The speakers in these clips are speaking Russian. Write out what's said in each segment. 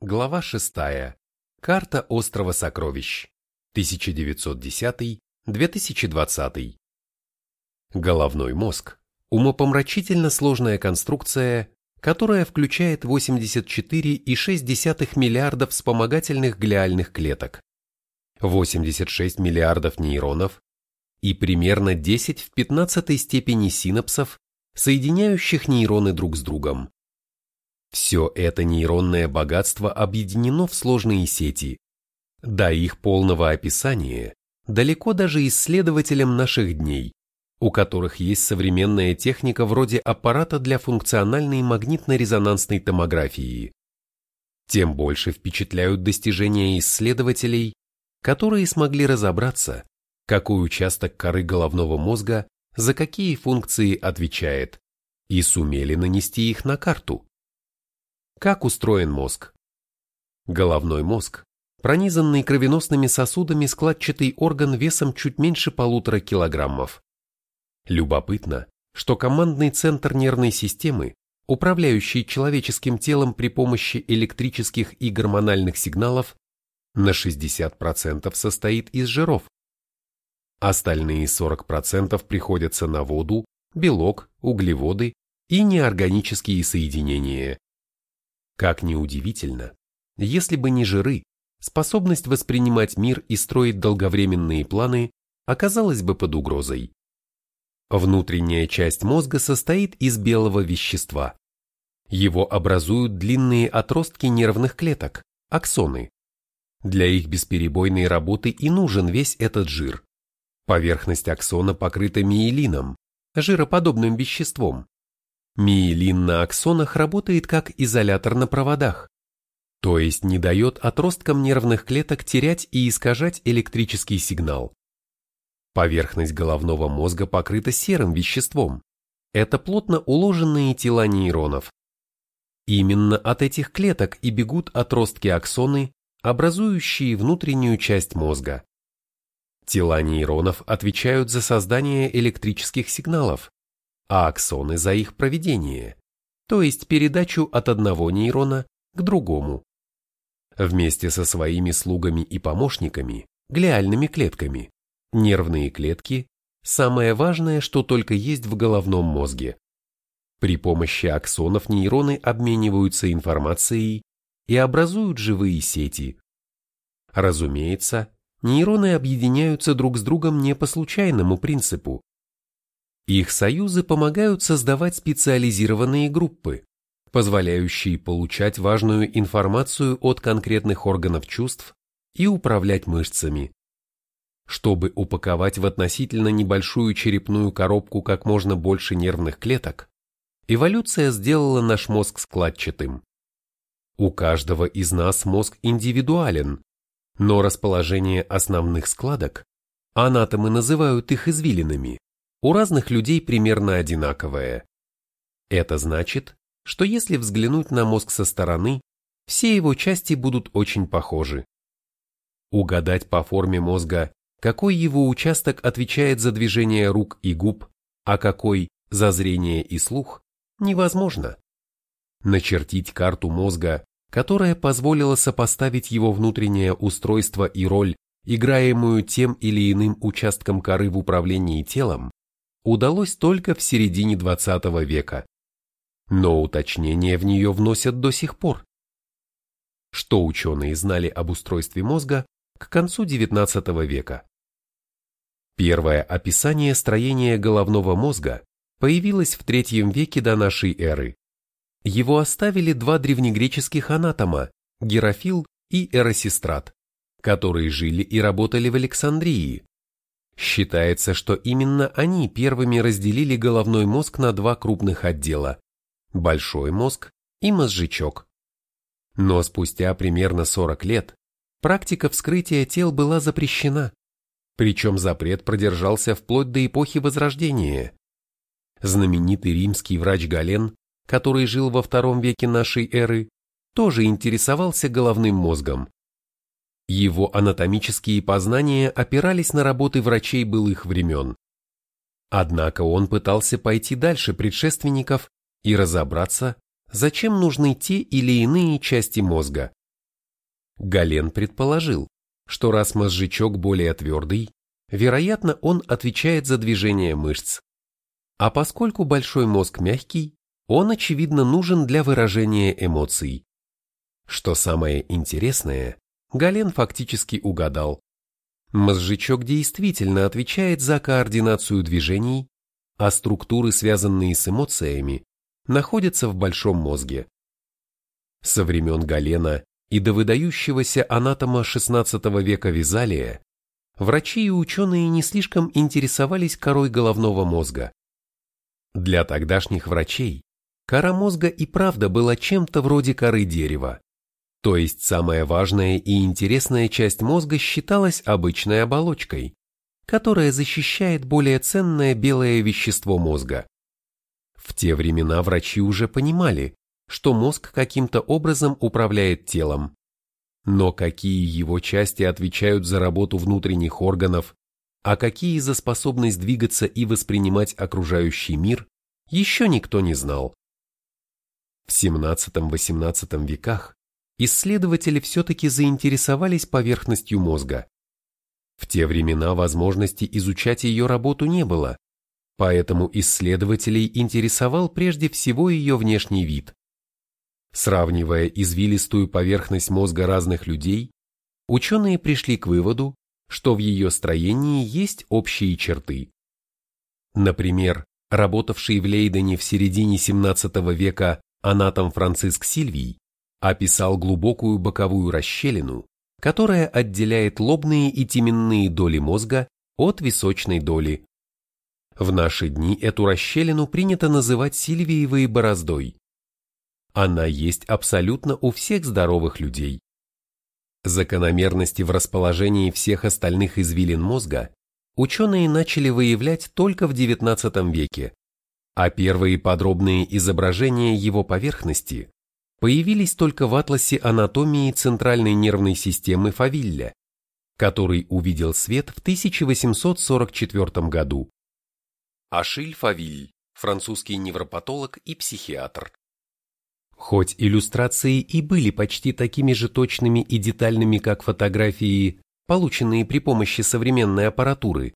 Глава 6. Карта острова сокровищ. 1910-2020. Головной мозг – умопомрачительно сложная конструкция, которая включает 84,6 миллиардов вспомогательных глиальных клеток, 86 миллиардов нейронов и примерно 10 в 15 степени синапсов, соединяющих нейроны друг с другом. Все это нейронное богатство объединено в сложные сети. До их полного описания далеко даже исследователям наших дней, у которых есть современная техника вроде аппарата для функциональной магнитно-резонансной томографии. Тем больше впечатляют достижения исследователей, которые смогли разобраться, какой участок коры головного мозга за какие функции отвечает, и сумели нанести их на карту. Как устроен мозг? Головной мозг – пронизанный кровеносными сосудами складчатый орган весом чуть меньше полутора килограммов. Любопытно, что командный центр нервной системы, управляющий человеческим телом при помощи электрических и гормональных сигналов, на 60% состоит из жиров. Остальные 40% приходятся на воду, белок, углеводы и неорганические соединения. Как ни удивительно, если бы не жиры, способность воспринимать мир и строить долговременные планы оказалась бы под угрозой. Внутренняя часть мозга состоит из белого вещества. Его образуют длинные отростки нервных клеток, аксоны. Для их бесперебойной работы и нужен весь этот жир. Поверхность аксона покрыта миелином, жироподобным веществом, Миелин на аксонах работает как изолятор на проводах, то есть не дает отросткам нервных клеток терять и искажать электрический сигнал. Поверхность головного мозга покрыта серым веществом. Это плотно уложенные тела нейронов. Именно от этих клеток и бегут отростки аксоны, образующие внутреннюю часть мозга. Тела нейронов отвечают за создание электрических сигналов, а аксоны за их проведение, то есть передачу от одного нейрона к другому. Вместе со своими слугами и помощниками, глиальными клетками, нервные клетки – самое важное, что только есть в головном мозге. При помощи аксонов нейроны обмениваются информацией и образуют живые сети. Разумеется, нейроны объединяются друг с другом не по случайному принципу, их союзы помогают создавать специализированные группы, позволяющие получать важную информацию от конкретных органов чувств и управлять мышцами. Чтобы упаковать в относительно небольшую черепную коробку как можно больше нервных клеток, эволюция сделала наш мозг складчатым. У каждого из нас мозг индивидуален, но расположение основных складок, анатомы называют их извилинами, у разных людей примерно одинаковое. Это значит, что если взглянуть на мозг со стороны, все его части будут очень похожи. Угадать по форме мозга, какой его участок отвечает за движение рук и губ, а какой за зрение и слух, невозможно. Начертить карту мозга, которая позволила сопоставить его внутреннее устройство и роль, играемую тем или иным участком коры в управлении телом, удалось только в середине 20 века. Но уточнения в нее вносят до сих пор. Что ученые знали об устройстве мозга к концу 19 века? Первое описание строения головного мозга появилось в третьем веке до нашей эры. Его оставили два древнегреческих анатома, Герофил и Эросистрат, которые жили и работали в Александрии, Считается, что именно они первыми разделили головной мозг на два крупных отдела – большой мозг и мозжечок. Но спустя примерно 40 лет практика вскрытия тел была запрещена, причем запрет продержался вплоть до эпохи Возрождения. Знаменитый римский врач Гален, который жил во втором веке нашей эры, тоже интересовался головным мозгом его анатомические познания опирались на работы врачей былых времен. Однако он пытался пойти дальше предшественников и разобраться, зачем нужны те или иные части мозга, Гален предположил, что раз мозжечок более твердый, вероятно, он отвечает за движение мышц. А поскольку большой мозг мягкий, он, очевидно, нужен для выражения эмоций. Что самое интересное, Гален фактически угадал. Мозжечок действительно отвечает за координацию движений, а структуры, связанные с эмоциями, находятся в большом мозге. Со времен Галена и до выдающегося анатома XVI века Визалия врачи и ученые не слишком интересовались корой головного мозга. Для тогдашних врачей кора мозга и правда была чем-то вроде коры дерева. То есть самая важная и интересная часть мозга считалась обычной оболочкой, которая защищает более ценное белое вещество мозга. В те времена врачи уже понимали, что мозг каким-то образом управляет телом. Но какие его части отвечают за работу внутренних органов, а какие за способность двигаться и воспринимать окружающий мир, еще никто не знал. В 17-18 веках исследователи все-таки заинтересовались поверхностью мозга. В те времена возможности изучать ее работу не было, поэтому исследователей интересовал прежде всего ее внешний вид. Сравнивая извилистую поверхность мозга разных людей, ученые пришли к выводу, что в ее строении есть общие черты. Например, работавший в Лейдене в середине XVII века анатом Франциск Сильвий описал глубокую боковую расщелину, которая отделяет лобные и теменные доли мозга от височной доли. В наши дни эту расщелину принято называть сильвиевой бороздой. Она есть абсолютно у всех здоровых людей. Закономерности в расположении всех остальных извилин мозга ученые начали выявлять только в XIX веке, а первые подробные изображения его поверхности появились только в атласе анатомии центральной нервной системы Фавилля, который увидел свет в 1844 году. Ашиль Фавиль, французский невропатолог и психиатр. Хоть иллюстрации и были почти такими же точными и детальными, как фотографии, полученные при помощи современной аппаратуры,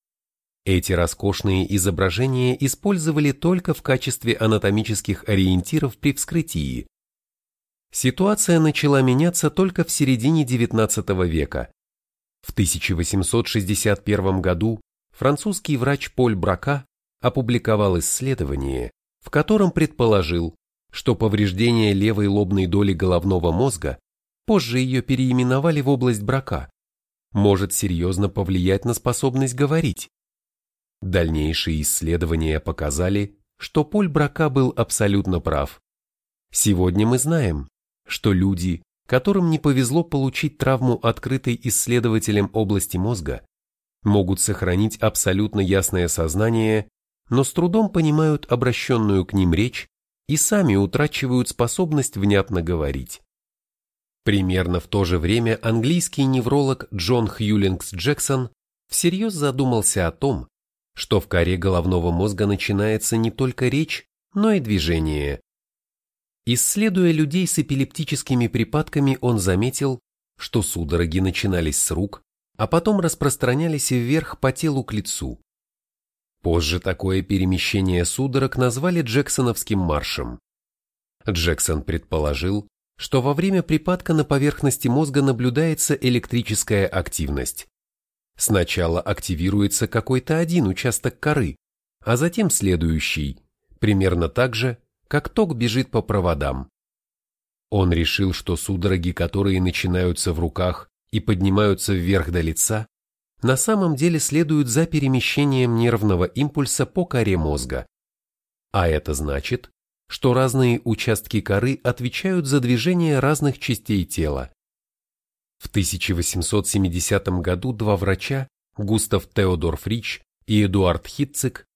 эти роскошные изображения использовали только в качестве анатомических ориентиров при вскрытии, Ситуация начала меняться только в середине XIX века. В 1861 году французский врач Поль Брака опубликовал исследование, в котором предположил, что повреждение левой лобной доли головного мозга, позже ее переименовали в область Брака, может серьезно повлиять на способность говорить. Дальнейшие исследования показали, что Поль Брака был абсолютно прав. Сегодня мы знаем, что люди, которым не повезло получить травму, открытой исследователем области мозга, могут сохранить абсолютно ясное сознание, но с трудом понимают обращенную к ним речь и сами утрачивают способность внятно говорить. Примерно в то же время английский невролог Джон Хьюлингс Джексон всерьез задумался о том, что в коре головного мозга начинается не только речь, но и движение, Исследуя людей с эпилептическими припадками, он заметил, что судороги начинались с рук, а потом распространялись вверх по телу к лицу. Позже такое перемещение судорог назвали Джексоновским маршем. Джексон предположил, что во время припадка на поверхности мозга наблюдается электрическая активность. Сначала активируется какой-то один участок коры, а затем следующий, примерно так же, как ток бежит по проводам. Он решил, что судороги, которые начинаются в руках и поднимаются вверх до лица, на самом деле следуют за перемещением нервного импульса по коре мозга. А это значит, что разные участки коры отвечают за движение разных частей тела. В 1870 году два врача, Густав Теодор Фрич и Эдуард Хитцик,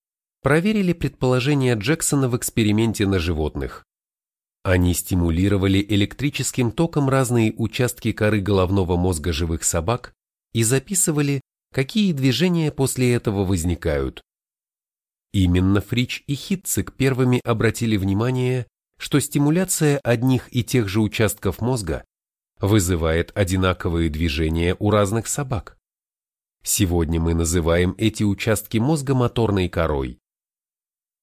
проверили предположения Джексона в эксперименте на животных. Они стимулировали электрическим током разные участки коры головного мозга живых собак и записывали, какие движения после этого возникают. Именно Фрич и Хитцик первыми обратили внимание, что стимуляция одних и тех же участков мозга вызывает одинаковые движения у разных собак. Сегодня мы называем эти участки мозга моторной корой.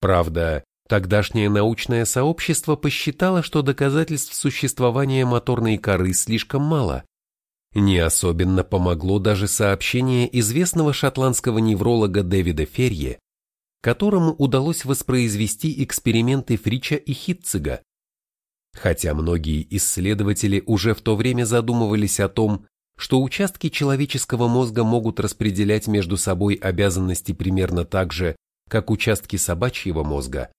Правда, тогдашнее научное сообщество посчитало, что доказательств существования моторной коры слишком мало. Не особенно помогло даже сообщение известного шотландского невролога Дэвида Ферье, которому удалось воспроизвести эксперименты Фрича и Хитцига. Хотя многие исследователи уже в то время задумывались о том, что участки человеческого мозга могут распределять между собой обязанности примерно так же, как участки собачьего мозга,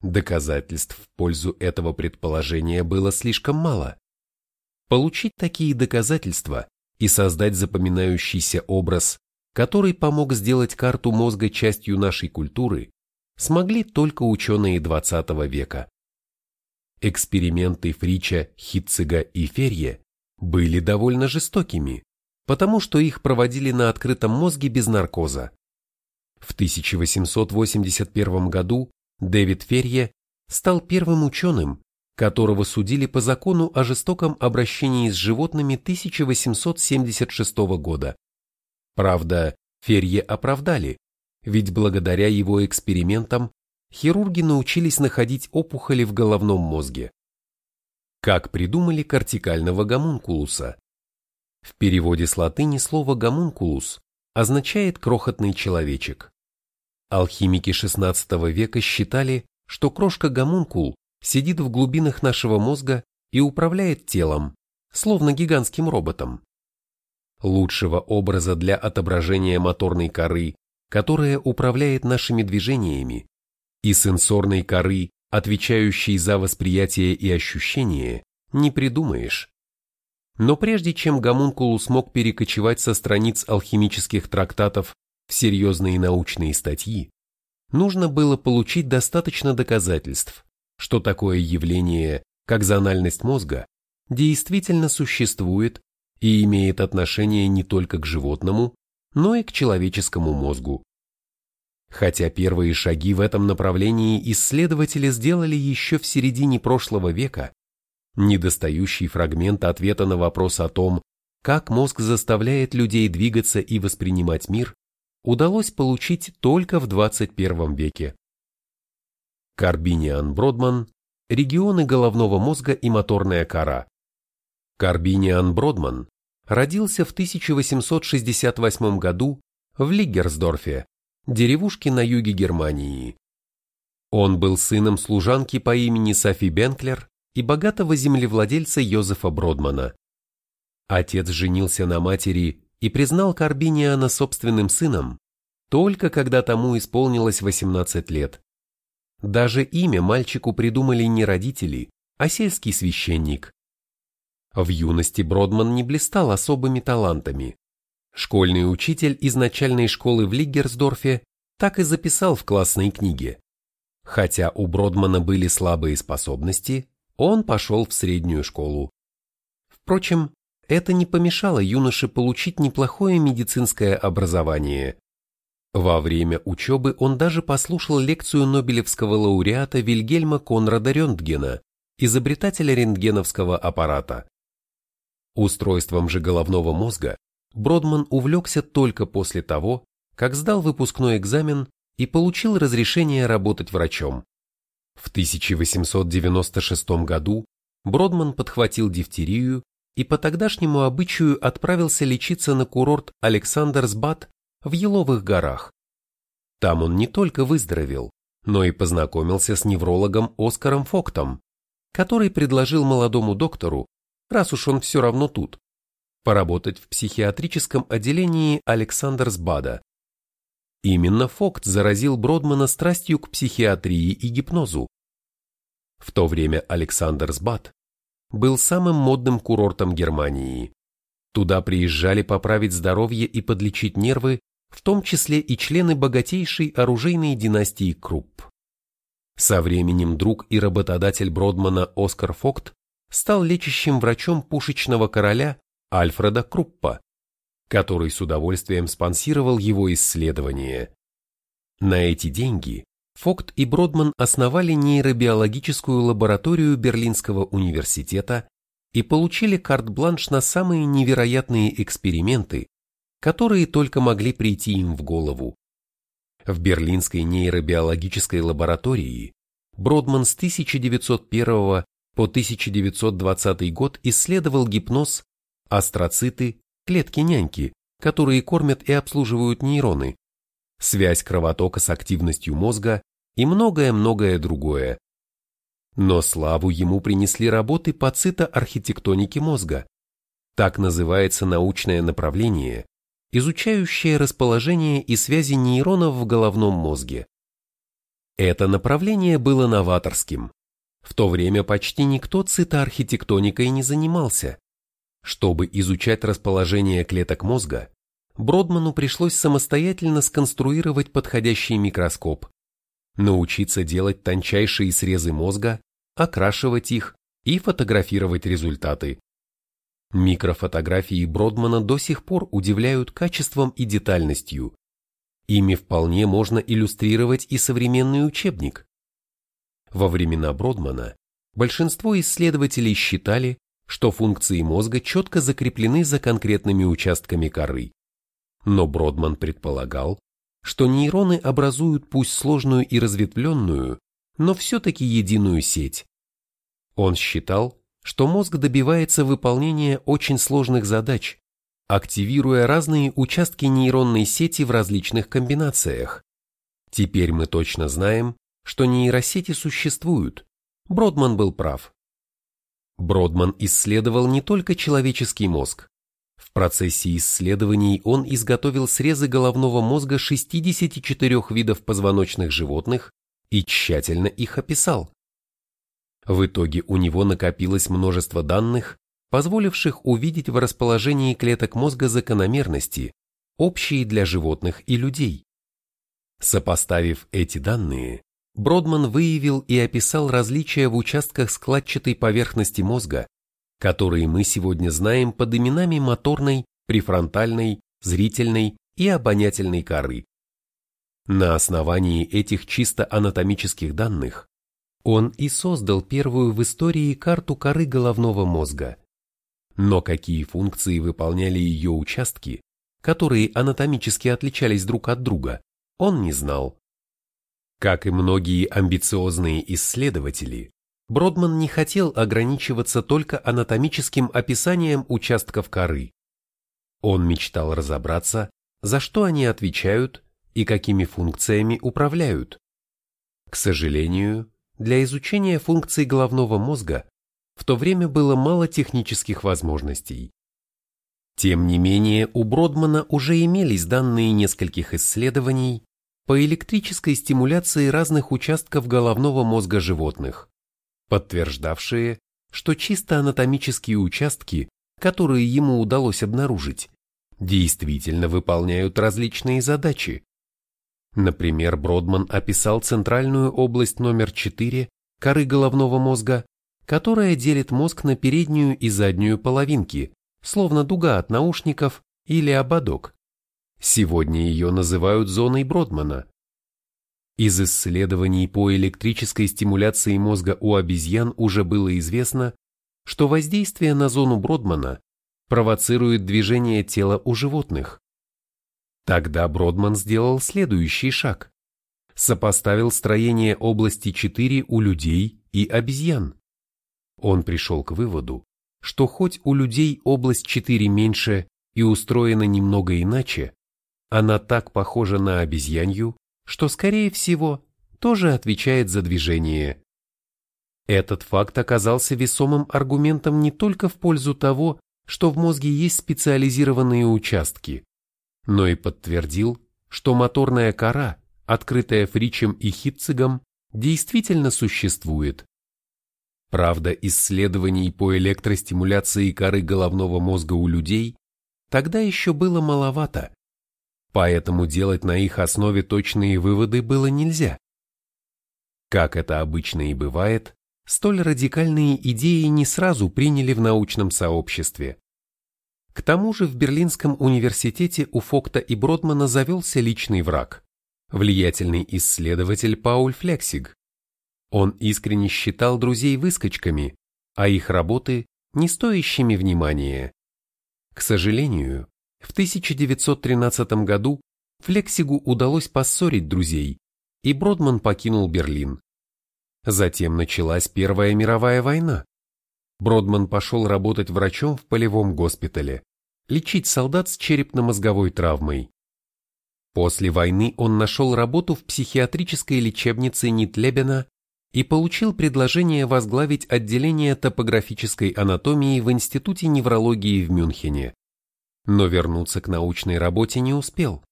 доказательств в пользу этого предположения было слишком мало. Получить такие доказательства и создать запоминающийся образ, который помог сделать карту мозга частью нашей культуры, смогли только ученые XX века. Эксперименты Фрича, Хитцига и Ферье были довольно жестокими, потому что их проводили на открытом мозге без наркоза. В 1881 году Дэвид Ферье стал первым ученым, которого судили по закону о жестоком обращении с животными 1876 года. Правда, Ферье оправдали, ведь благодаря его экспериментам хирурги научились находить опухоли в головном мозге как придумали кортикального гомункулуса. В переводе с латыни слово гомункулус означает крохотный человечек. Алхимики XVI века считали, что крошка-гомункул сидит в глубинах нашего мозга и управляет телом, словно гигантским роботом. Лучшего образа для отображения моторной коры, которая управляет нашими движениями, и сенсорной коры, отвечающий за восприятие и ощущение, не придумаешь. Но прежде чем гомункулус смог перекочевать со страниц алхимических трактатов в серьезные научные статьи, нужно было получить достаточно доказательств, что такое явление, как зональность мозга, действительно существует и имеет отношение не только к животному, но и к человеческому мозгу. Хотя первые шаги в этом направлении исследователи сделали еще в середине прошлого века, недостающий фрагмент ответа на вопрос о том, как мозг заставляет людей двигаться и воспринимать мир, удалось получить только в 21 веке. Карбиниан Бродман Регионы головного мозга и моторная кора. Карбиниан Бродман родился в 1868 году в Лиггерсдорфе, деревушки на юге Германии. Он был сыном служанки по имени Софи Бенклер и богатого землевладельца Йозефа Бродмана. Отец женился на матери и признал Карбиниана собственным сыном только когда тому исполнилось 18 лет. Даже имя мальчику придумали не родители, а сельский священник. В юности Бродман не блистал особыми талантами. Школьный учитель из начальной школы в Лиггерсдорфе так и записал в классной книге. Хотя у Бродмана были слабые способности, он пошел в среднюю школу. Впрочем, это не помешало юноше получить неплохое медицинское образование. Во время учебы он даже послушал лекцию Нобелевского лауреата Вильгельма Конрада Рентгена, изобретателя рентгеновского аппарата. Устройством же головного мозга Бродман увлекся только после того, как сдал выпускной экзамен и получил разрешение работать врачом. В 1896 году Бродман подхватил дифтерию и по тогдашнему обычаю отправился лечиться на курорт Александрсбад в Еловых горах. Там он не только выздоровел, но и познакомился с неврологом Оскаром Фоктом, который предложил молодому доктору, раз уж он все равно тут, поработать в психиатрическом отделении Александрсбада. Именно Фокт заразил Бродмана страстью к психиатрии и гипнозу. В то время Александрсбад был самым модным курортом Германии. Туда приезжали поправить здоровье и подлечить нервы, в том числе и члены богатейшей оружейной династии Крупп. Со временем друг и работодатель Бродмана Оскар Фокт стал лечащим врачом пушечного короля Альфреда Круппа, который с удовольствием спонсировал его исследования. На эти деньги Фокт и Бродман основали нейробиологическую лабораторию Берлинского университета и получили карт-бланш на самые невероятные эксперименты, которые только могли прийти им в голову. В Берлинской нейробиологической лаборатории Бродман с 1901 по 1920 год исследовал гипноз, астроциты, клетки-няньки, которые кормят и обслуживают нейроны, связь кровотока с активностью мозга и многое-многое другое. Но славу ему принесли работы по цитоархитектонике мозга. Так называется научное направление, изучающее расположение и связи нейронов в головном мозге. Это направление было новаторским. В то время почти никто цитоархитектоникой не занимался. Чтобы изучать расположение клеток мозга, Бродману пришлось самостоятельно сконструировать подходящий микроскоп, научиться делать тончайшие срезы мозга, окрашивать их и фотографировать результаты. Микрофотографии Бродмана до сих пор удивляют качеством и детальностью. Ими вполне можно иллюстрировать и современный учебник. Во времена Бродмана большинство исследователей считали, что функции мозга четко закреплены за конкретными участками коры. Но Бродман предполагал, что нейроны образуют пусть сложную и разветвленную, но все-таки единую сеть. Он считал, что мозг добивается выполнения очень сложных задач, активируя разные участки нейронной сети в различных комбинациях. Теперь мы точно знаем, что нейросети существуют. Бродман был прав. Бродман исследовал не только человеческий мозг. В процессе исследований он изготовил срезы головного мозга 64 видов позвоночных животных и тщательно их описал. В итоге у него накопилось множество данных, позволивших увидеть в расположении клеток мозга закономерности, общие для животных и людей. Сопоставив эти данные, Бродман выявил и описал различия в участках складчатой поверхности мозга, которые мы сегодня знаем под именами моторной, префронтальной, зрительной и обонятельной коры. На основании этих чисто анатомических данных он и создал первую в истории карту коры головного мозга. Но какие функции выполняли ее участки, которые анатомически отличались друг от друга, он не знал. Как и многие амбициозные исследователи, Бродман не хотел ограничиваться только анатомическим описанием участков коры. Он мечтал разобраться, за что они отвечают и какими функциями управляют. К сожалению, для изучения функций головного мозга в то время было мало технических возможностей. Тем не менее, у Бродмана уже имелись данные нескольких исследований, по электрической стимуляции разных участков головного мозга животных, подтверждавшие, что чисто анатомические участки, которые ему удалось обнаружить, действительно выполняют различные задачи. Например, Бродман описал центральную область номер 4 коры головного мозга, которая делит мозг на переднюю и заднюю половинки, словно дуга от наушников или ободок. Сегодня ее называют зоной Бродмана. Из исследований по электрической стимуляции мозга у обезьян уже было известно, что воздействие на зону Бродмана провоцирует движение тела у животных. Тогда Бродман сделал следующий шаг. Сопоставил строение области 4 у людей и обезьян. Он пришел к выводу, что хоть у людей область 4 меньше и устроена немного иначе, она так похожа на обезьянью, что, скорее всего, тоже отвечает за движение. Этот факт оказался весомым аргументом не только в пользу того, что в мозге есть специализированные участки, но и подтвердил, что моторная кора, открытая Фричем и Хитцигом, действительно существует. Правда, исследований по электростимуляции коры головного мозга у людей тогда еще было маловато, поэтому делать на их основе точные выводы было нельзя. Как это обычно и бывает, столь радикальные идеи не сразу приняли в научном сообществе. К тому же в Берлинском университете у Фокта и Бродмана завелся личный враг – влиятельный исследователь Пауль Флексиг. Он искренне считал друзей выскочками, а их работы не стоящими внимания. К сожалению, в 1913 году Флексигу удалось поссорить друзей, и Бродман покинул Берлин. Затем началась Первая мировая война. Бродман пошел работать врачом в полевом госпитале, лечить солдат с черепно-мозговой травмой. После войны он нашел работу в психиатрической лечебнице Нитлебена и получил предложение возглавить отделение топографической анатомии в Институте неврологии в Мюнхене. Но вернуться к научной работе не успел.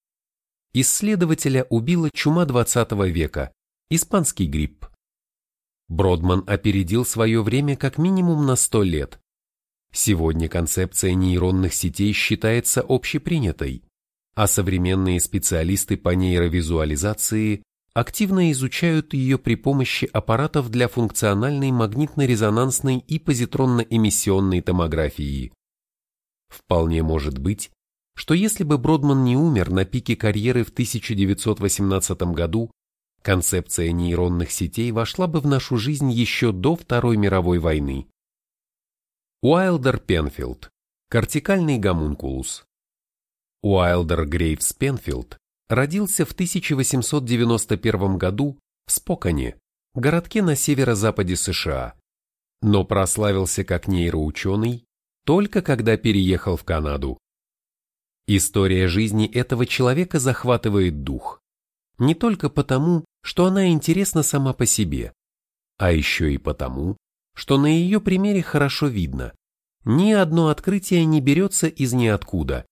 Исследователя убила чума 20 века, испанский грипп. Бродман опередил свое время как минимум на 100 лет. Сегодня концепция нейронных сетей считается общепринятой, а современные специалисты по нейровизуализации активно изучают ее при помощи аппаратов для функциональной магнитно-резонансной и позитронно-эмиссионной томографии. Вполне может быть, что если бы Бродман не умер на пике карьеры в 1918 году, концепция нейронных сетей вошла бы в нашу жизнь еще до Второй мировой войны. Уайлдер Пенфилд. Кортикальный гомункулус. Уайлдер Грейвс Пенфилд родился в 1891 году в Спокане, городке на северо-западе США, но прославился как нейроученый только когда переехал в Канаду. История жизни этого человека захватывает дух. Не только потому, что она интересна сама по себе, а еще и потому, что на ее примере хорошо видно, ни одно открытие не берется из ниоткуда.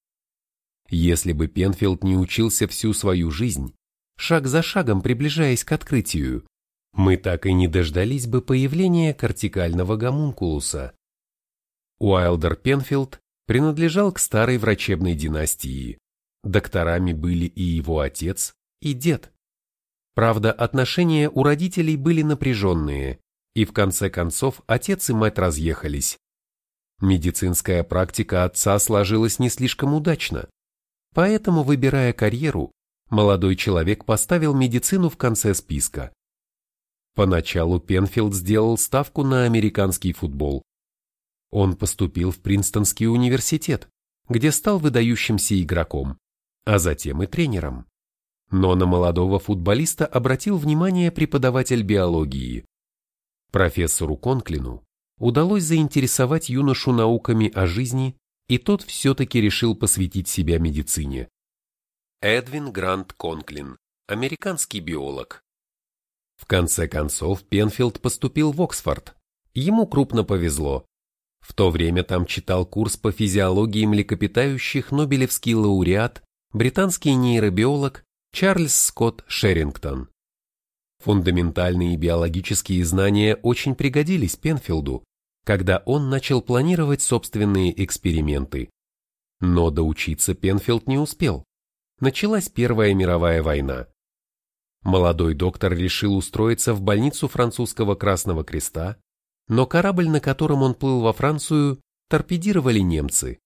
Если бы Пенфилд не учился всю свою жизнь, шаг за шагом приближаясь к открытию, мы так и не дождались бы появления кортикального гомункулуса. Уайлдер Пенфилд принадлежал к старой врачебной династии. Докторами были и его отец, и дед. Правда, отношения у родителей были напряженные, и в конце концов отец и мать разъехались. Медицинская практика отца сложилась не слишком удачно. Поэтому, выбирая карьеру, молодой человек поставил медицину в конце списка. Поначалу Пенфилд сделал ставку на американский футбол. Он поступил в Принстонский университет, где стал выдающимся игроком, а затем и тренером. Но на молодого футболиста обратил внимание преподаватель биологии. Профессору Конклину удалось заинтересовать юношу науками о жизни и тот все-таки решил посвятить себя медицине. Эдвин Грант Конклин, американский биолог. В конце концов Пенфилд поступил в Оксфорд. Ему крупно повезло. В то время там читал курс по физиологии млекопитающих Нобелевский лауреат, британский нейробиолог Чарльз Скотт Шерингтон. Фундаментальные биологические знания очень пригодились Пенфилду, когда он начал планировать собственные эксперименты. Но доучиться Пенфилд не успел. Началась Первая мировая война. Молодой доктор решил устроиться в больницу французского Красного Креста, но корабль, на котором он плыл во Францию, торпедировали немцы.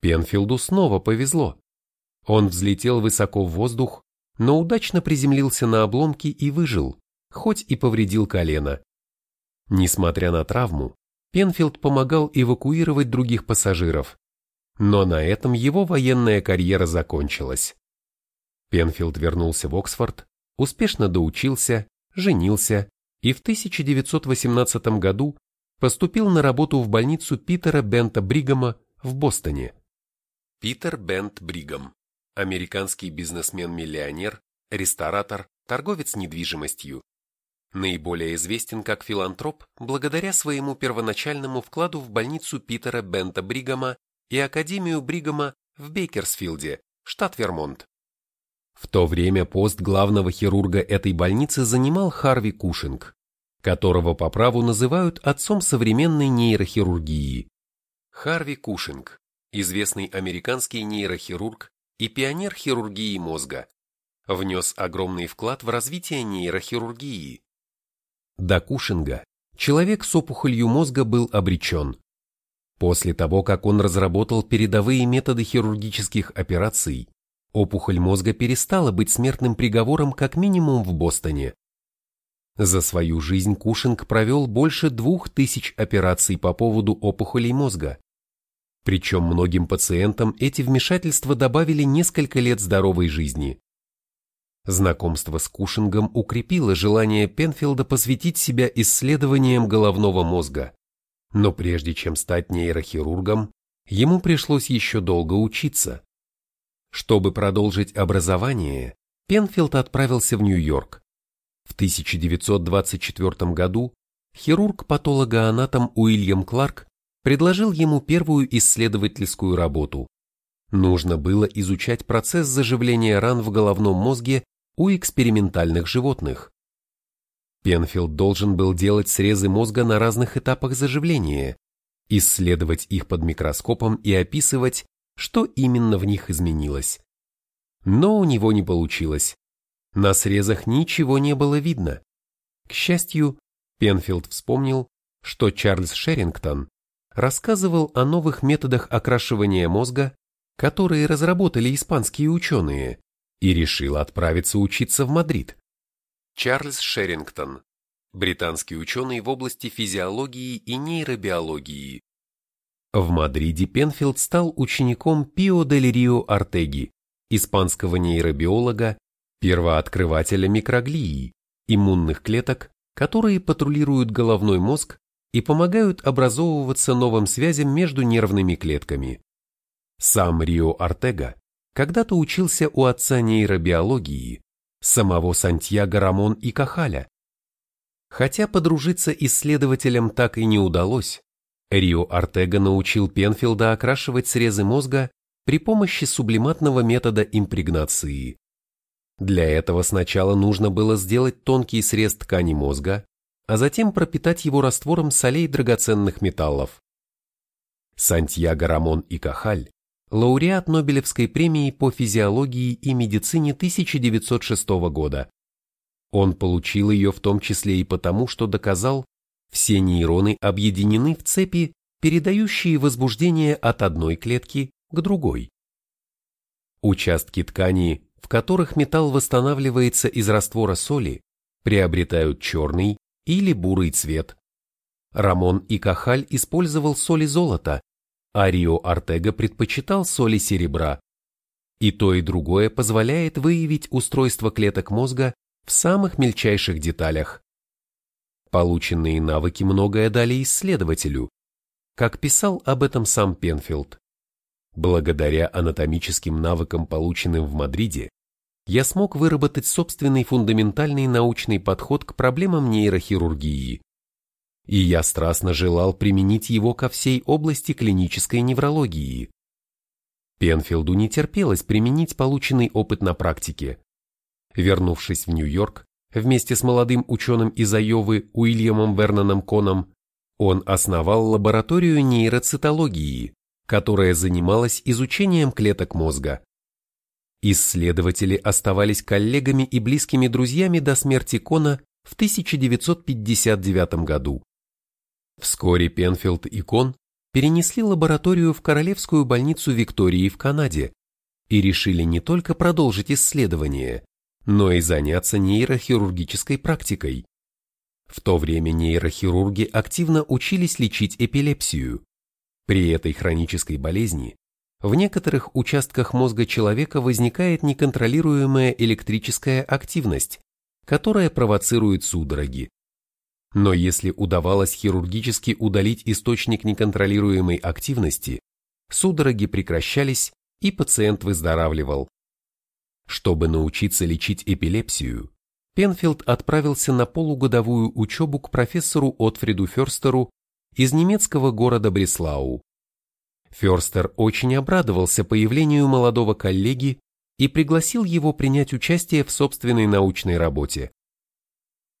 Пенфилду снова повезло. Он взлетел высоко в воздух, но удачно приземлился на обломки и выжил, хоть и повредил колено. Несмотря на травму, Пенфилд помогал эвакуировать других пассажиров, но на этом его военная карьера закончилась. Пенфилд вернулся в Оксфорд, успешно доучился, женился и в 1918 году поступил на работу в больницу Питера Бента Бригама в Бостоне. Питер Бент Бригам, американский бизнесмен-миллионер, ресторатор, торговец недвижимостью, Наиболее известен как филантроп благодаря своему первоначальному вкладу в больницу Питера Бента Бригама и Академию Бригама в Бейкерсфилде, штат Вермонт. В то время пост главного хирурга этой больницы занимал Харви Кушинг, которого по праву называют отцом современной нейрохирургии. Харви Кушинг – известный американский нейрохирург и пионер хирургии мозга, внес огромный вклад в развитие нейрохирургии, до Кушинга человек с опухолью мозга был обречен. После того, как он разработал передовые методы хирургических операций, опухоль мозга перестала быть смертным приговором как минимум в Бостоне. За свою жизнь Кушинг провел больше двух тысяч операций по поводу опухолей мозга. Причем многим пациентам эти вмешательства добавили несколько лет здоровой жизни. Знакомство с Кушингом укрепило желание Пенфилда посвятить себя исследованиям головного мозга. Но прежде чем стать нейрохирургом, ему пришлось еще долго учиться. Чтобы продолжить образование, Пенфилд отправился в Нью-Йорк. В 1924 году хирург-патологоанатом Уильям Кларк предложил ему первую исследовательскую работу. Нужно было изучать процесс заживления ран в головном мозге у экспериментальных животных. Пенфилд должен был делать срезы мозга на разных этапах заживления, исследовать их под микроскопом и описывать, что именно в них изменилось. Но у него не получилось. На срезах ничего не было видно. К счастью, Пенфилд вспомнил, что Чарльз Шерингтон рассказывал о новых методах окрашивания мозга, которые разработали испанские ученые, и решил отправиться учиться в Мадрид. Чарльз Шерингтон, британский ученый в области физиологии и нейробиологии. В Мадриде Пенфилд стал учеником Пио дель Рио Артеги, испанского нейробиолога, первооткрывателя микроглии, иммунных клеток, которые патрулируют головной мозг и помогают образовываться новым связям между нервными клетками. Сам Рио Артега когда-то учился у отца нейробиологии, самого Сантьяго Рамон и Кахаля. Хотя подружиться исследователям так и не удалось, Рио Артега научил Пенфилда окрашивать срезы мозга при помощи сублиматного метода импрегнации. Для этого сначала нужно было сделать тонкий срез ткани мозга, а затем пропитать его раствором солей драгоценных металлов. Сантьяго Рамон и Кахаль лауреат Нобелевской премии по физиологии и медицине 1906 года. Он получил ее в том числе и потому, что доказал, все нейроны объединены в цепи, передающие возбуждение от одной клетки к другой. Участки ткани, в которых металл восстанавливается из раствора соли, приобретают черный или бурый цвет. Рамон и Кахаль использовал соли золота, а Рио Артега предпочитал соли серебра. И то, и другое позволяет выявить устройство клеток мозга в самых мельчайших деталях. Полученные навыки многое дали исследователю, как писал об этом сам Пенфилд. Благодаря анатомическим навыкам, полученным в Мадриде, я смог выработать собственный фундаментальный научный подход к проблемам нейрохирургии и я страстно желал применить его ко всей области клинической неврологии. Пенфилду не терпелось применить полученный опыт на практике. Вернувшись в Нью-Йорк, вместе с молодым ученым из Айовы Уильямом Верноном Коном, он основал лабораторию нейроцитологии, которая занималась изучением клеток мозга. Исследователи оставались коллегами и близкими друзьями до смерти Кона в 1959 году. Вскоре Пенфилд и Кон перенесли лабораторию в Королевскую больницу Виктории в Канаде и решили не только продолжить исследования, но и заняться нейрохирургической практикой. В то время нейрохирурги активно учились лечить эпилепсию. При этой хронической болезни в некоторых участках мозга человека возникает неконтролируемая электрическая активность, которая провоцирует судороги. Но если удавалось хирургически удалить источник неконтролируемой активности, судороги прекращались и пациент выздоравливал. Чтобы научиться лечить эпилепсию, Пенфилд отправился на полугодовую учебу к профессору Отфриду Ферстеру из немецкого города Бреслау. Ферстер очень обрадовался появлению молодого коллеги и пригласил его принять участие в собственной научной работе.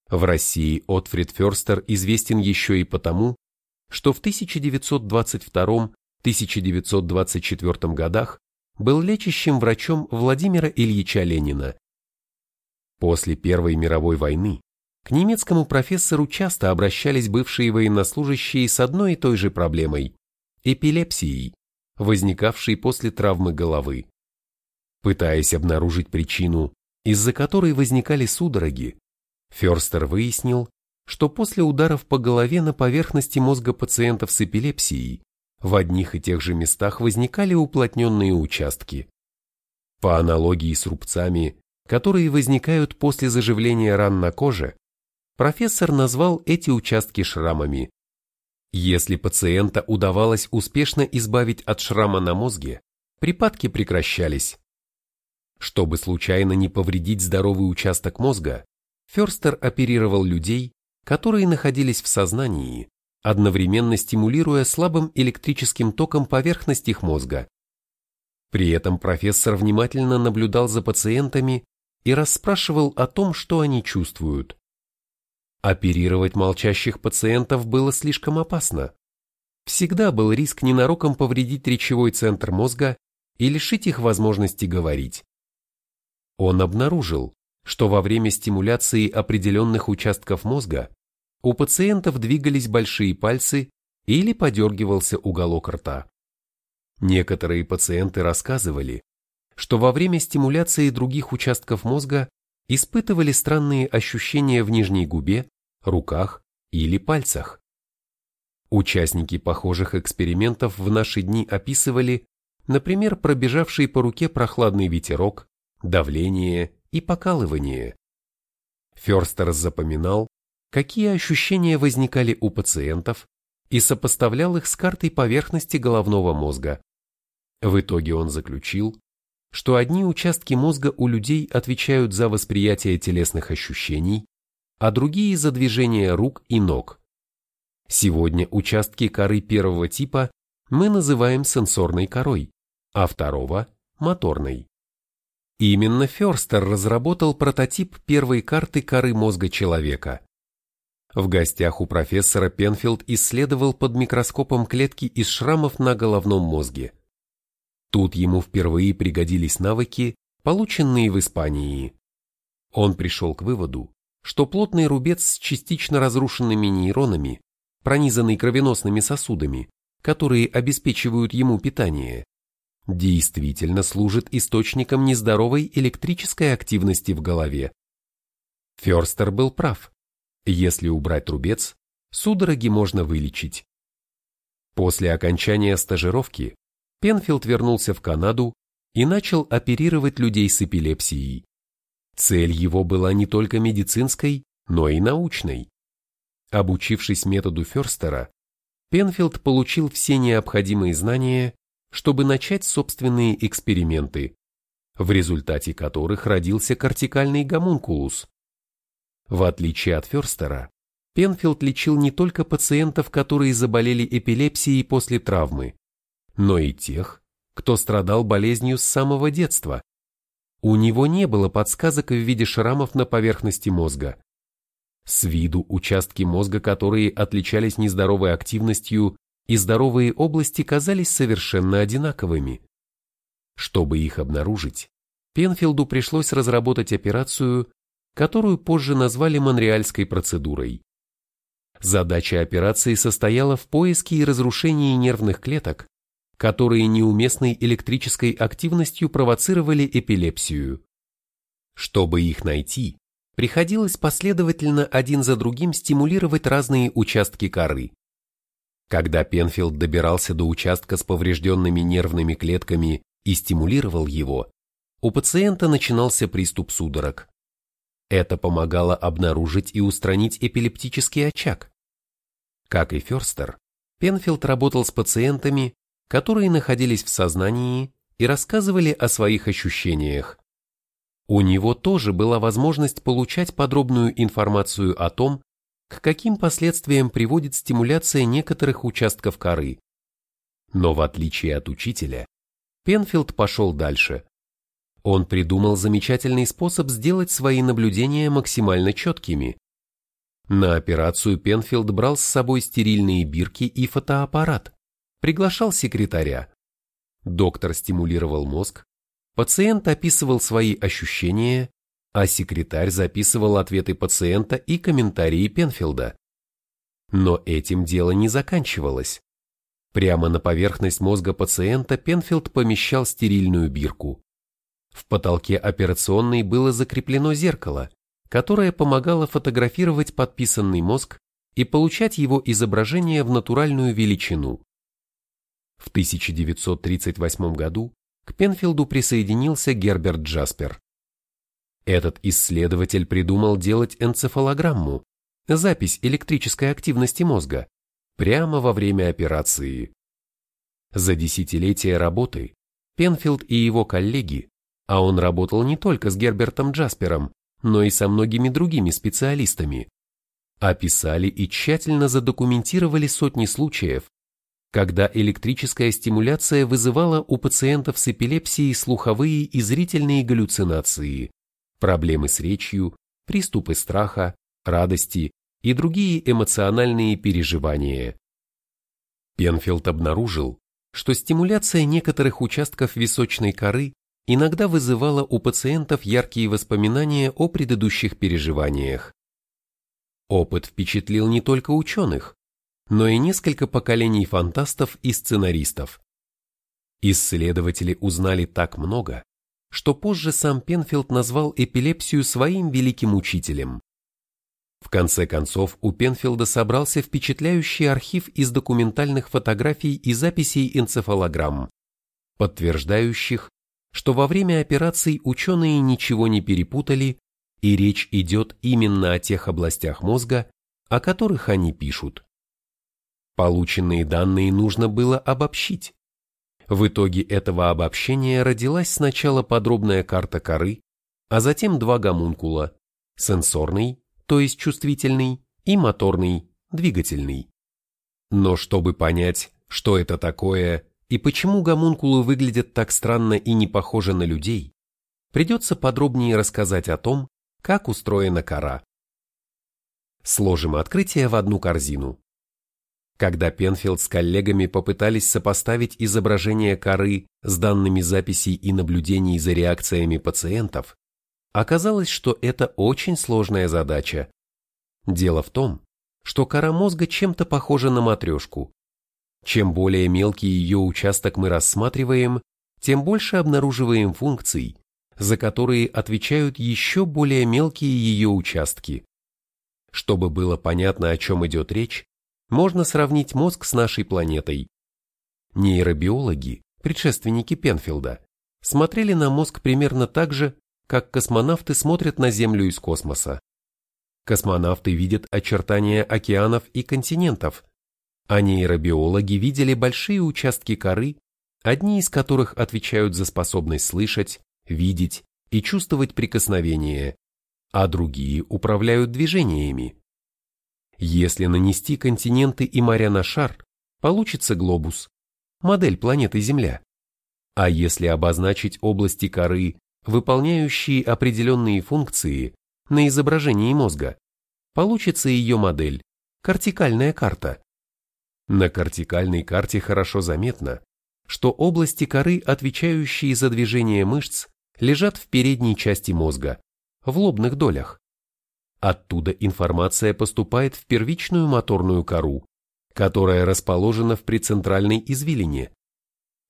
В России Отфрид Ферстер известен еще и потому, что в 1922-1924 годах был лечащим врачом Владимира Ильича Ленина. После Первой мировой войны к немецкому профессору часто обращались бывшие военнослужащие с одной и той же проблемой – эпилепсией, возникавшей после травмы головы. Пытаясь обнаружить причину, из-за которой возникали судороги, Ферстер выяснил, что после ударов по голове на поверхности мозга пациентов с эпилепсией в одних и тех же местах возникали уплотненные участки. По аналогии с рубцами, которые возникают после заживления ран на коже, профессор назвал эти участки шрамами. Если пациента удавалось успешно избавить от шрама на мозге, припадки прекращались. Чтобы случайно не повредить здоровый участок мозга, Ферстер оперировал людей, которые находились в сознании, одновременно стимулируя слабым электрическим током поверхность их мозга. При этом профессор внимательно наблюдал за пациентами и расспрашивал о том, что они чувствуют. Оперировать молчащих пациентов было слишком опасно. Всегда был риск ненароком повредить речевой центр мозга и лишить их возможности говорить. Он обнаружил, что во время стимуляции определенных участков мозга у пациентов двигались большие пальцы или подергивался уголок рта. Некоторые пациенты рассказывали, что во время стимуляции других участков мозга испытывали странные ощущения в нижней губе, руках или пальцах. Участники похожих экспериментов в наши дни описывали, например, пробежавший по руке прохладный ветерок, давление и покалывание. Ферстер запоминал, какие ощущения возникали у пациентов и сопоставлял их с картой поверхности головного мозга. В итоге он заключил, что одни участки мозга у людей отвечают за восприятие телесных ощущений, а другие за движение рук и ног. Сегодня участки коры первого типа мы называем сенсорной корой, а второго – моторной. Именно Ферстер разработал прототип первой карты коры мозга человека. В гостях у профессора Пенфилд исследовал под микроскопом клетки из шрамов на головном мозге. Тут ему впервые пригодились навыки, полученные в Испании. Он пришел к выводу, что плотный рубец с частично разрушенными нейронами, пронизанный кровеносными сосудами, которые обеспечивают ему питание, действительно служит источником нездоровой электрической активности в голове. Ферстер был прав. Если убрать рубец, судороги можно вылечить. После окончания стажировки Пенфилд вернулся в Канаду и начал оперировать людей с эпилепсией. Цель его была не только медицинской, но и научной. Обучившись методу Ферстера, Пенфилд получил все необходимые знания чтобы начать собственные эксперименты, в результате которых родился кортикальный гомункулус. В отличие от Ферстера, Пенфилд лечил не только пациентов, которые заболели эпилепсией после травмы, но и тех, кто страдал болезнью с самого детства. У него не было подсказок в виде шрамов на поверхности мозга. С виду участки мозга, которые отличались нездоровой активностью и здоровые области казались совершенно одинаковыми. Чтобы их обнаружить, Пенфилду пришлось разработать операцию, которую позже назвали Монреальской процедурой. Задача операции состояла в поиске и разрушении нервных клеток, которые неуместной электрической активностью провоцировали эпилепсию. Чтобы их найти, приходилось последовательно один за другим стимулировать разные участки коры. Когда Пенфилд добирался до участка с поврежденными нервными клетками и стимулировал его, у пациента начинался приступ судорог. Это помогало обнаружить и устранить эпилептический очаг. Как и Ферстер, Пенфилд работал с пациентами, которые находились в сознании и рассказывали о своих ощущениях. У него тоже была возможность получать подробную информацию о том, к каким последствиям приводит стимуляция некоторых участков коры. Но в отличие от учителя, Пенфилд пошел дальше. Он придумал замечательный способ сделать свои наблюдения максимально четкими. На операцию Пенфилд брал с собой стерильные бирки и фотоаппарат, приглашал секретаря. Доктор стимулировал мозг, пациент описывал свои ощущения, а секретарь записывал ответы пациента и комментарии Пенфилда. Но этим дело не заканчивалось. Прямо на поверхность мозга пациента Пенфилд помещал стерильную бирку. В потолке операционной было закреплено зеркало, которая помогала фотографировать подписанный мозг и получать его изображение в натуральную величину. В 1938 году к Пенфилду присоединился Герберт Джаспер. Этот исследователь придумал делать энцефалограмму, запись электрической активности мозга, прямо во время операции. За десятилетия работы Пенфилд и его коллеги, а он работал не только с Гербертом Джаспером, но и со многими другими специалистами, описали и тщательно задокументировали сотни случаев, когда электрическая стимуляция вызывала у пациентов с эпилепсией слуховые и зрительные галлюцинации, проблемы с речью, приступы страха, радости и другие эмоциональные переживания. Пенфилд обнаружил, что стимуляция некоторых участков височной коры иногда вызывала у пациентов яркие воспоминания о предыдущих переживаниях. Опыт впечатлил не только ученых, но и несколько поколений фантастов и сценаристов. Исследователи узнали так много, что позже сам Пенфилд назвал эпилепсию своим великим учителем. В конце концов, у Пенфилда собрался впечатляющий архив из документальных фотографий и записей энцефалограмм, подтверждающих, что во время операций ученые ничего не перепутали, и речь идет именно о тех областях мозга, о которых они пишут. Полученные данные нужно было обобщить. В итоге этого обобщения родилась сначала подробная карта коры, а затем два гомункула – сенсорный, то есть чувствительный, и моторный, двигательный. Но чтобы понять, что это такое и почему гомункулы выглядят так странно и не похожи на людей, придется подробнее рассказать о том, как устроена кора. Сложим открытие в одну корзину. Когда Пенфилд с коллегами попытались сопоставить изображение коры с данными записей и наблюдений за реакциями пациентов, оказалось, что это очень сложная задача. Дело в том, что кора мозга чем-то похожа на матрешку, чем более мелкий ее участок мы рассматриваем, тем больше обнаруживаем функций, за которые отвечают еще более мелкие ее участки. Чтобы было понятно, о чем идет речь, можно сравнить мозг с нашей планетой. Нейробиологи, предшественники Пенфилда, смотрели на мозг примерно так же, как космонавты смотрят на Землю из космоса. Космонавты видят очертания океанов и континентов, а нейробиологи видели большие участки коры, одни из которых отвечают за способность слышать, видеть и чувствовать прикосновение, а другие управляют движениями. Если нанести континенты и моря на шар, получится глобус, модель планеты Земля. А если обозначить области коры, выполняющие определенные функции на изображении мозга, получится ее модель, кортикальная карта. На кортикальной карте хорошо заметно, что области коры, отвечающие за движение мышц, лежат в передней части мозга, в лобных долях. Оттуда информация поступает в первичную моторную кору, которая расположена в прецентральной извилине.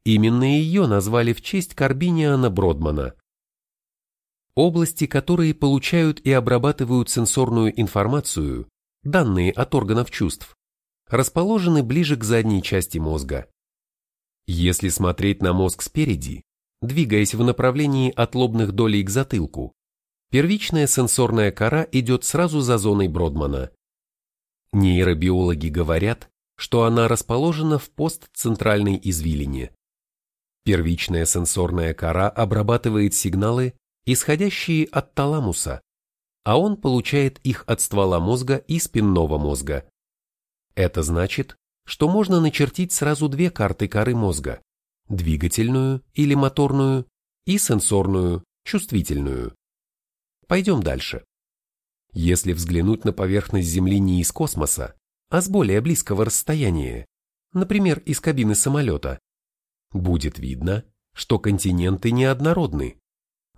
Именно ее назвали в честь Карбиниана Бродмана. Области, которые получают и обрабатывают сенсорную информацию, данные от органов чувств, расположены ближе к задней части мозга. Если смотреть на мозг спереди, двигаясь в направлении от лобных долей к затылку, первичная сенсорная кора идет сразу за зоной Бродмана. Нейробиологи говорят, что она расположена в постцентральной извилине. Первичная сенсорная кора обрабатывает сигналы, исходящие от таламуса, а он получает их от ствола мозга и спинного мозга. Это значит, что можно начертить сразу две карты коры мозга – двигательную или моторную и сенсорную, чувствительную. Пойдем дальше. Если взглянуть на поверхность Земли не из космоса, а с более близкого расстояния, например, из кабины самолета, будет видно, что континенты неоднородны.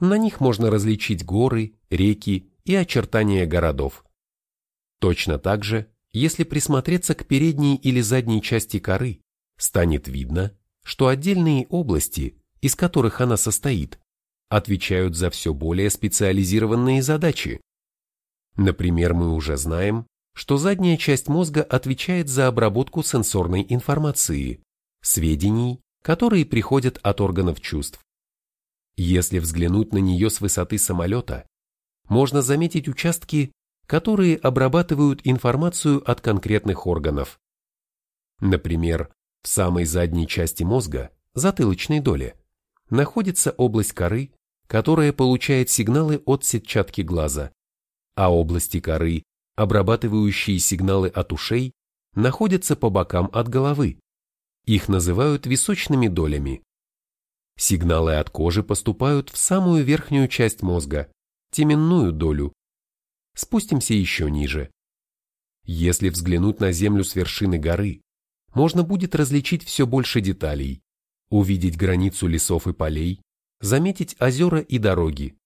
На них можно различить горы, реки и очертания городов. Точно так же если присмотреться к передней или задней части коры, станет видно, что отдельные области, из которых она состоит, отвечают за все более специализированные задачи. Например, мы уже знаем, что задняя часть мозга отвечает за обработку сенсорной информации, сведений, которые приходят от органов чувств. Если взглянуть на нее с высоты самолета, можно заметить участки, которые обрабатывают информацию от конкретных органов. Например, в самой задней части мозга, затылочной доле, находится область коры, которая получает сигналы от сетчатки глаза, а области коры, обрабатывающие сигналы от ушей, находятся по бокам от головы. Их называют височными долями. Сигналы от кожи поступают в самую верхнюю часть мозга, теменную долю. Спустимся еще ниже. Если взглянуть на Землю с вершины горы, можно будет различить все больше деталей, увидеть границу лесов и полей, заметить озера и дороги.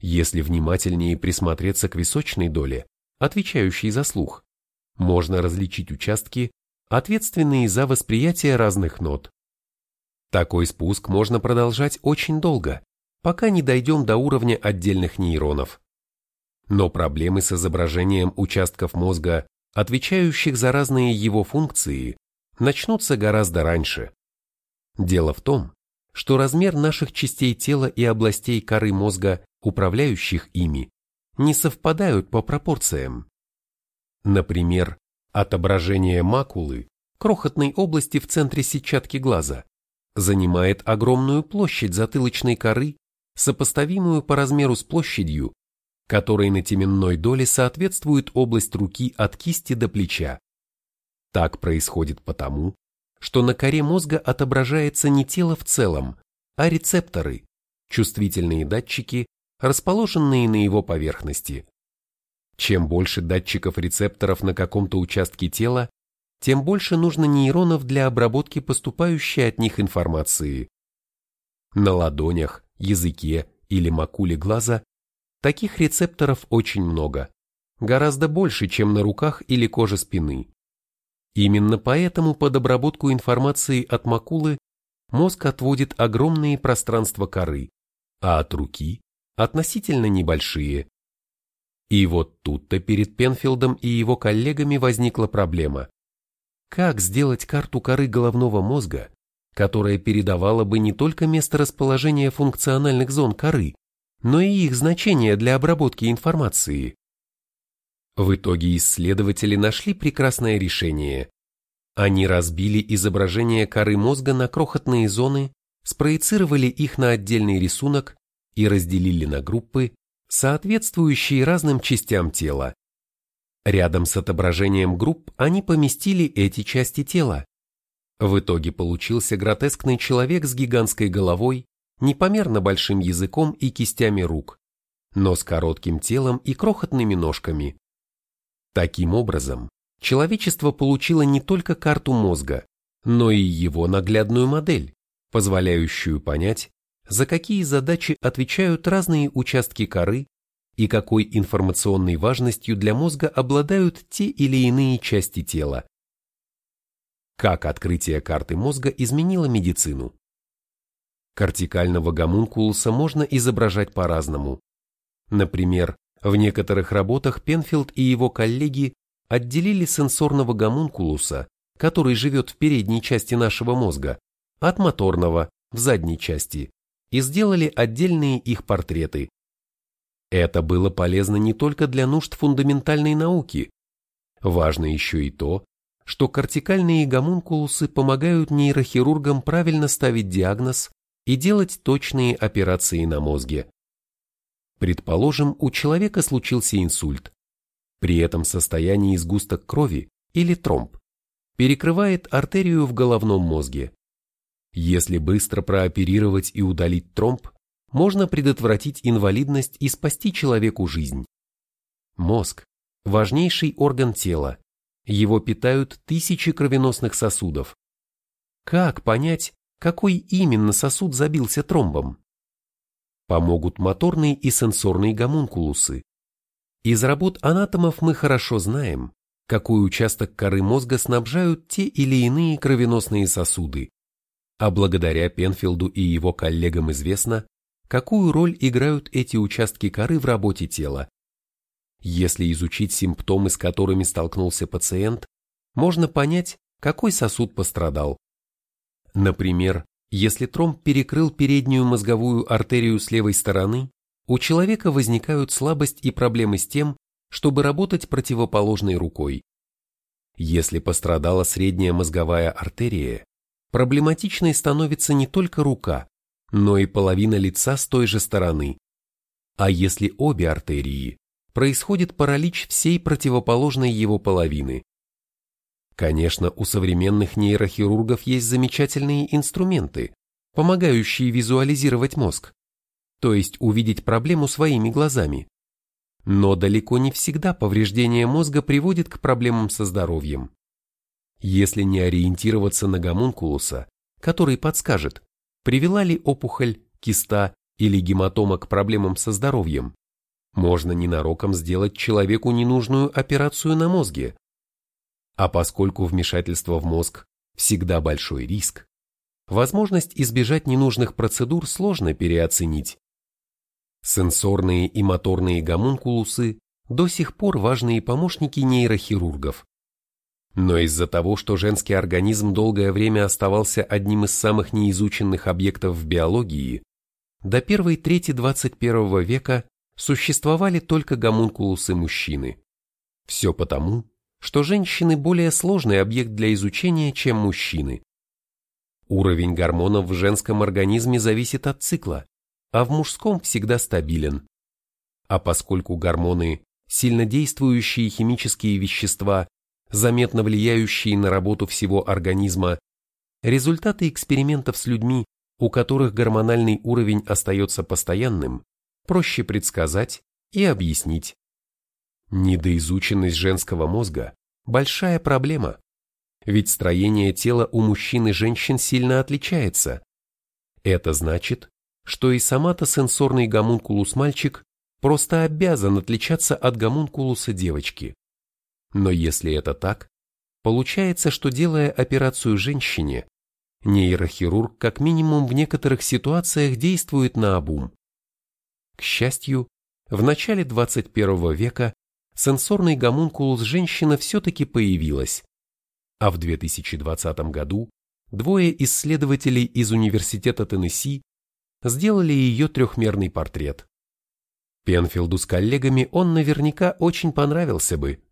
Если внимательнее присмотреться к височной доле, отвечающей за слух, можно различить участки, ответственные за восприятие разных нот. Такой спуск можно продолжать очень долго, пока не дойдем до уровня отдельных нейронов. Но проблемы с изображением участков мозга, отвечающих за разные его функции, начнутся гораздо раньше. Дело в том, что размер наших частей тела и областей коры мозга, управляющих ими, не совпадают по пропорциям. Например, отображение макулы, крохотной области в центре сетчатки глаза, занимает огромную площадь затылочной коры, сопоставимую по размеру с площадью, которой на теменной доле соответствует область руки от кисти до плеча. Так происходит потому, что на коре мозга отображается не тело в целом, а рецепторы, чувствительные датчики, расположенные на его поверхности. Чем больше датчиков рецепторов на каком-то участке тела, тем больше нужно нейронов для обработки поступающей от них информации. На ладонях, языке или макуле глаза таких рецепторов очень много, гораздо больше, чем на руках или коже спины. Именно поэтому под обработку информации от макулы мозг отводит огромные пространства коры, а от руки – относительно небольшие. И вот тут-то перед Пенфилдом и его коллегами возникла проблема. Как сделать карту коры головного мозга, которая передавала бы не только месторасположение функциональных зон коры, но и их значение для обработки информации? В итоге исследователи нашли прекрасное решение. Они разбили изображение коры мозга на крохотные зоны, спроецировали их на отдельный рисунок и разделили на группы, соответствующие разным частям тела. Рядом с отображением групп они поместили эти части тела. В итоге получился гротескный человек с гигантской головой, непомерно большим языком и кистями рук, но с коротким телом и крохотными ножками. Таким образом, человечество получило не только карту мозга, но и его наглядную модель, позволяющую понять, за какие задачи отвечают разные участки коры и какой информационной важностью для мозга обладают те или иные части тела. Как открытие карты мозга изменило медицину? Кортикального гомункулуса можно изображать по-разному. Например, в некоторых работах Пенфилд и его коллеги отделили сенсорного гомункулуса, который живет в передней части нашего мозга, от моторного, в задней части, и сделали отдельные их портреты, это было полезно не только для нужд фундаментальной науки. Важно еще и то, что кортикальные гомункулусы помогают нейрохирургам правильно ставить диагноз и делать точные операции на мозге. Предположим, у человека случился инсульт. При этом состоянии сгусток крови или тромб перекрывает артерию в головном мозге. Если быстро прооперировать и удалить тромб, можно предотвратить инвалидность и спасти человеку жизнь. Мозг – важнейший орган тела. Его питают тысячи кровеносных сосудов. Как понять, какой именно сосуд забился тромбом? Помогут моторные и сенсорные гомункулусы. Из работ анатомов мы хорошо знаем, какой участок коры мозга снабжают те или иные кровеносные сосуды. А благодаря Пенфилду и его коллегам известно, какую роль играют эти участки коры в работе тела. Если изучить симптомы, с которыми столкнулся пациент, можно понять, какой сосуд пострадал. Например, если тромб перекрыл переднюю мозговую артерию с левой стороны, у человека возникают слабость и проблемы с тем, чтобы работать противоположной рукой. Если пострадала средняя мозговая артерия, проблематичной становится не только рука, но и половина лица с той же стороны. А если обе артерии, происходит паралич всей противоположной его половины. Конечно, у современных нейрохирургов есть замечательные инструменты, помогающие визуализировать мозг, то есть увидеть проблему своими глазами. Но далеко не всегда повреждение мозга приводит к проблемам со здоровьем. Если не ориентироваться на гомункулуса, который подскажет, привела ли опухоль, киста или гематома к проблемам со здоровьем, можно ненароком сделать человеку ненужную операцию на мозге, а поскольку вмешательство в мозг всегда большой риск, возможность избежать ненужных процедур сложно переоценить. Сенсорные и моторные гомункулусы до сих пор важные помощники нейрохирургов. Но из-за того, что женский организм долгое время оставался одним из самых неизученных объектов в биологии, до первой трети 21 века существовали только гомункулусы мужчины. Все потому, что женщины более сложный объект для изучения, чем мужчины. Уровень гормонов в женском организме зависит от цикла, а в мужском всегда стабилен. А поскольку гормоны – сильнодействующие химические вещества, заметно влияющие на работу всего организма, результаты экспериментов с людьми, у которых гормональный уровень остается постоянным, проще предсказать и объяснить. Недоизученность женского мозга – большая проблема, ведь строение тела у мужчин и женщин сильно отличается. Это значит, что и соматосенсорный гомункулус мальчик просто обязан отличаться от гомункулуса девочки. Но если это так, получается, что делая операцию женщине, нейрохирург как минимум в некоторых ситуациях действует на обум. К счастью, в начале 21 века сенсорный гомункулус женщина все-таки появилась, а в 2020 году двое исследователей из Университета Теннесси сделали ее трехмерный портрет. Пенфилду с коллегами он наверняка очень понравился бы,